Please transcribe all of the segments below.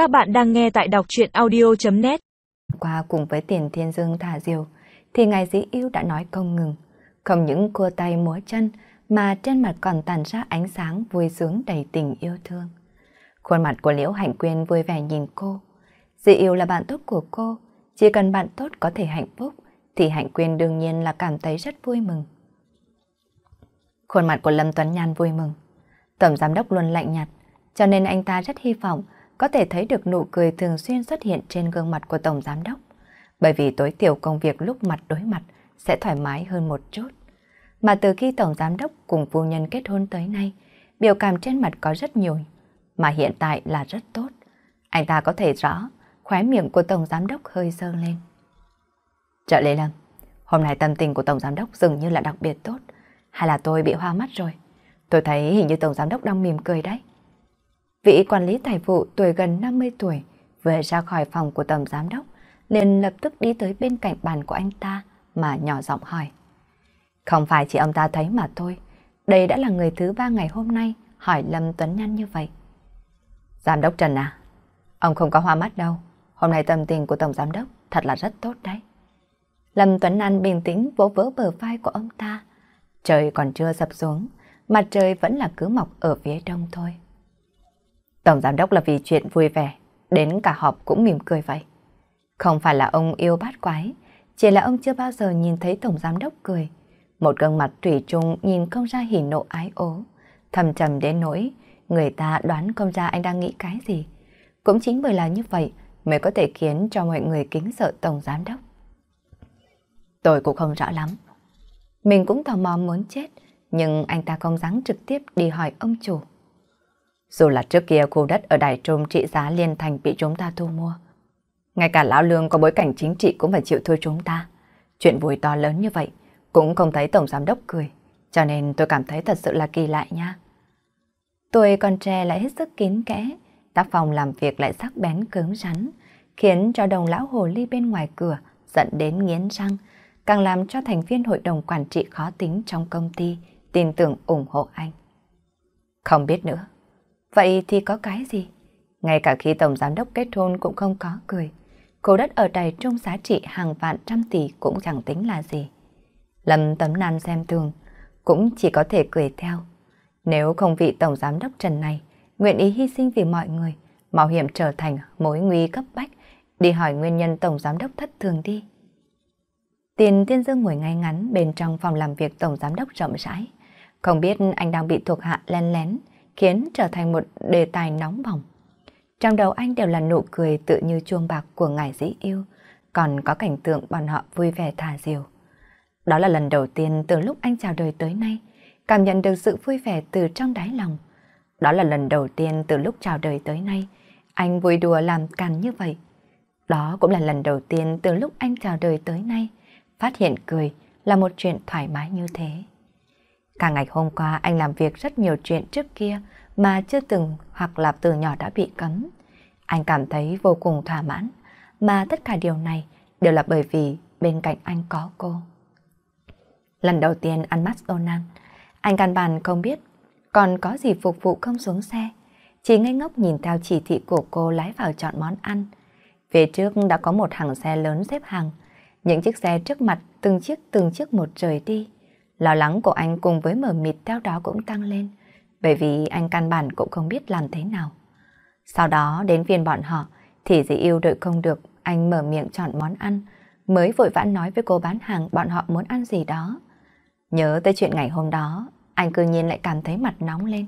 Các bạn đang nghe tại đọc truyện audio.net Qua cùng với tiền thiên dương thả diều, thì ngài dĩ yêu đã nói không ngừng. Không những cua tay múa chân, mà trên mặt còn tàn ra ánh sáng vui sướng đầy tình yêu thương. Khuôn mặt của Liễu Hạnh Quyên vui vẻ nhìn cô. Dĩ yêu là bạn tốt của cô, chỉ cần bạn tốt có thể hạnh phúc, thì Hạnh Quyên đương nhiên là cảm thấy rất vui mừng. Khuôn mặt của Lâm Tuấn Nhan vui mừng. Tổng giám đốc luôn lạnh nhạt, cho nên anh ta rất hy vọng có thể thấy được nụ cười thường xuyên xuất hiện trên gương mặt của Tổng Giám Đốc. Bởi vì tối thiểu công việc lúc mặt đối mặt sẽ thoải mái hơn một chút. Mà từ khi Tổng Giám Đốc cùng phu nhân kết hôn tới nay, biểu cảm trên mặt có rất nhiều, mà hiện tại là rất tốt. Anh ta có thể rõ, khóe miệng của Tổng Giám Đốc hơi dơ lên. Trợ Lê Lâm, hôm nay tâm tình của Tổng Giám Đốc dường như là đặc biệt tốt, hay là tôi bị hoa mắt rồi? Tôi thấy hình như Tổng Giám Đốc đang mỉm cười đấy. Vị quản lý tài vụ tuổi gần 50 tuổi vừa ra khỏi phòng của tổng giám đốc liền lập tức đi tới bên cạnh bàn của anh ta mà nhỏ giọng hỏi. Không phải chỉ ông ta thấy mà thôi, đây đã là người thứ ba ngày hôm nay hỏi Lâm Tuấn Nhân như vậy. Giám đốc Trần à, ông không có hoa mắt đâu, hôm nay tâm tình của tổng giám đốc thật là rất tốt đấy. Lâm Tuấn An bình tĩnh vỗ vỡ bờ vai của ông ta. Trời còn chưa sập xuống, mặt trời vẫn là cứ mọc ở phía đông thôi. Tổng giám đốc là vì chuyện vui vẻ, đến cả họp cũng mỉm cười vậy. Không phải là ông yêu bát quái, chỉ là ông chưa bao giờ nhìn thấy tổng giám đốc cười. Một gương mặt thủy chung nhìn không ra hỉ nộ ái ố, thầm trầm đến nỗi người ta đoán không ra anh đang nghĩ cái gì. Cũng chính bởi là như vậy mới có thể khiến cho mọi người kính sợ tổng giám đốc. Tôi cũng không rõ lắm. Mình cũng tò mò muốn chết, nhưng anh ta không dám trực tiếp đi hỏi ông chủ. Dù là trước kia khu đất ở Đài Trung trị giá liên thành bị chúng ta thu mua. Ngay cả lão lương có bối cảnh chính trị cũng phải chịu thua chúng ta. Chuyện vui to lớn như vậy cũng không thấy Tổng Giám Đốc cười. Cho nên tôi cảm thấy thật sự là kỳ lạ nha. Tôi còn trẻ lại hết sức kín kẽ. Tác phòng làm việc lại sắc bén cứng rắn. Khiến cho đồng lão hồ ly bên ngoài cửa giận đến nghiến răng. Càng làm cho thành viên hội đồng quản trị khó tính trong công ty tin tưởng ủng hộ anh. Không biết nữa. Vậy thì có cái gì? Ngay cả khi Tổng Giám đốc kết hôn cũng không có cười. cổ đất ở Đài Trung giá trị hàng vạn trăm tỷ cũng chẳng tính là gì. Lâm tấm nan xem thường, cũng chỉ có thể cười theo. Nếu không vị Tổng Giám đốc Trần này, nguyện ý hy sinh vì mọi người, mạo hiểm trở thành mối nguy cấp bách, đi hỏi nguyên nhân Tổng Giám đốc thất thường đi. Tiền Tiên Dương ngồi ngay ngắn bên trong phòng làm việc Tổng Giám đốc rộng rãi. Không biết anh đang bị thuộc hạ len lén, khiến trở thành một đề tài nóng bỏng. Trong đầu anh đều là nụ cười tự như chuông bạc của ngài dĩ yêu, còn có cảnh tượng bọn họ vui vẻ thả diều. Đó là lần đầu tiên từ lúc anh chào đời tới nay, cảm nhận được sự vui vẻ từ trong đáy lòng. Đó là lần đầu tiên từ lúc chào đời tới nay, anh vui đùa làm càn như vậy. Đó cũng là lần đầu tiên từ lúc anh chào đời tới nay, phát hiện cười là một chuyện thoải mái như thế. Cả ngày hôm qua anh làm việc rất nhiều chuyện trước kia mà chưa từng hoặc là từ nhỏ đã bị cấm. Anh cảm thấy vô cùng thỏa mãn, mà tất cả điều này đều là bởi vì bên cạnh anh có cô. Lần đầu tiên ăn McDonald's, anh căn bản không biết còn có gì phục vụ không xuống xe. Chỉ ngây ngốc nhìn theo chỉ thị của cô lái vào chọn món ăn. Phía trước đã có một hàng xe lớn xếp hàng. Những chiếc xe trước mặt từng chiếc từng chiếc một rời đi. Lo lắng của anh cùng với mờ mịt theo đó cũng tăng lên, bởi vì anh căn bản cũng không biết làm thế nào. Sau đó đến phiên bọn họ, thì dì yêu đợi không được, anh mở miệng chọn món ăn, mới vội vã nói với cô bán hàng bọn họ muốn ăn gì đó. Nhớ tới chuyện ngày hôm đó, anh cư nhiên lại cảm thấy mặt nóng lên.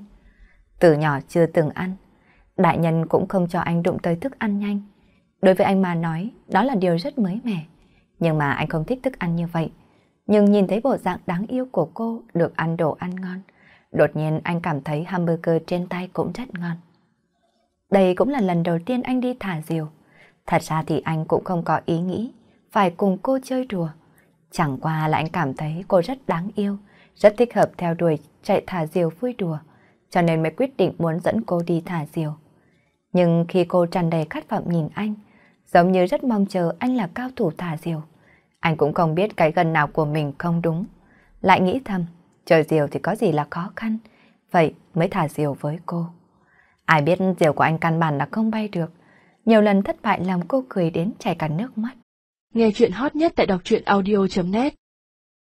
Từ nhỏ chưa từng ăn, đại nhân cũng không cho anh đụng tới thức ăn nhanh. Đối với anh mà nói, đó là điều rất mới mẻ. Nhưng mà anh không thích thức ăn như vậy, nhưng nhìn thấy bộ dạng đáng yêu của cô được ăn đồ ăn ngon, đột nhiên anh cảm thấy hamburger trên tay cũng rất ngon. Đây cũng là lần đầu tiên anh đi thả diều. Thật ra thì anh cũng không có ý nghĩ phải cùng cô chơi đùa. Chẳng qua là anh cảm thấy cô rất đáng yêu, rất thích hợp theo đuổi chạy thả diều vui đùa, cho nên mới quyết định muốn dẫn cô đi thả diều. Nhưng khi cô tràn đầy khát vọng nhìn anh, giống như rất mong chờ anh là cao thủ thả diều. Anh cũng không biết cái gần nào của mình không đúng. Lại nghĩ thầm, trời diều thì có gì là khó khăn, vậy mới thả diều với cô. Ai biết diều của anh căn bản là không bay được, Nhiều lần thất bại làm cô cười đến chảy cả nước mắt. Nghe chuyện hot nhất tại đọc truyện audio.net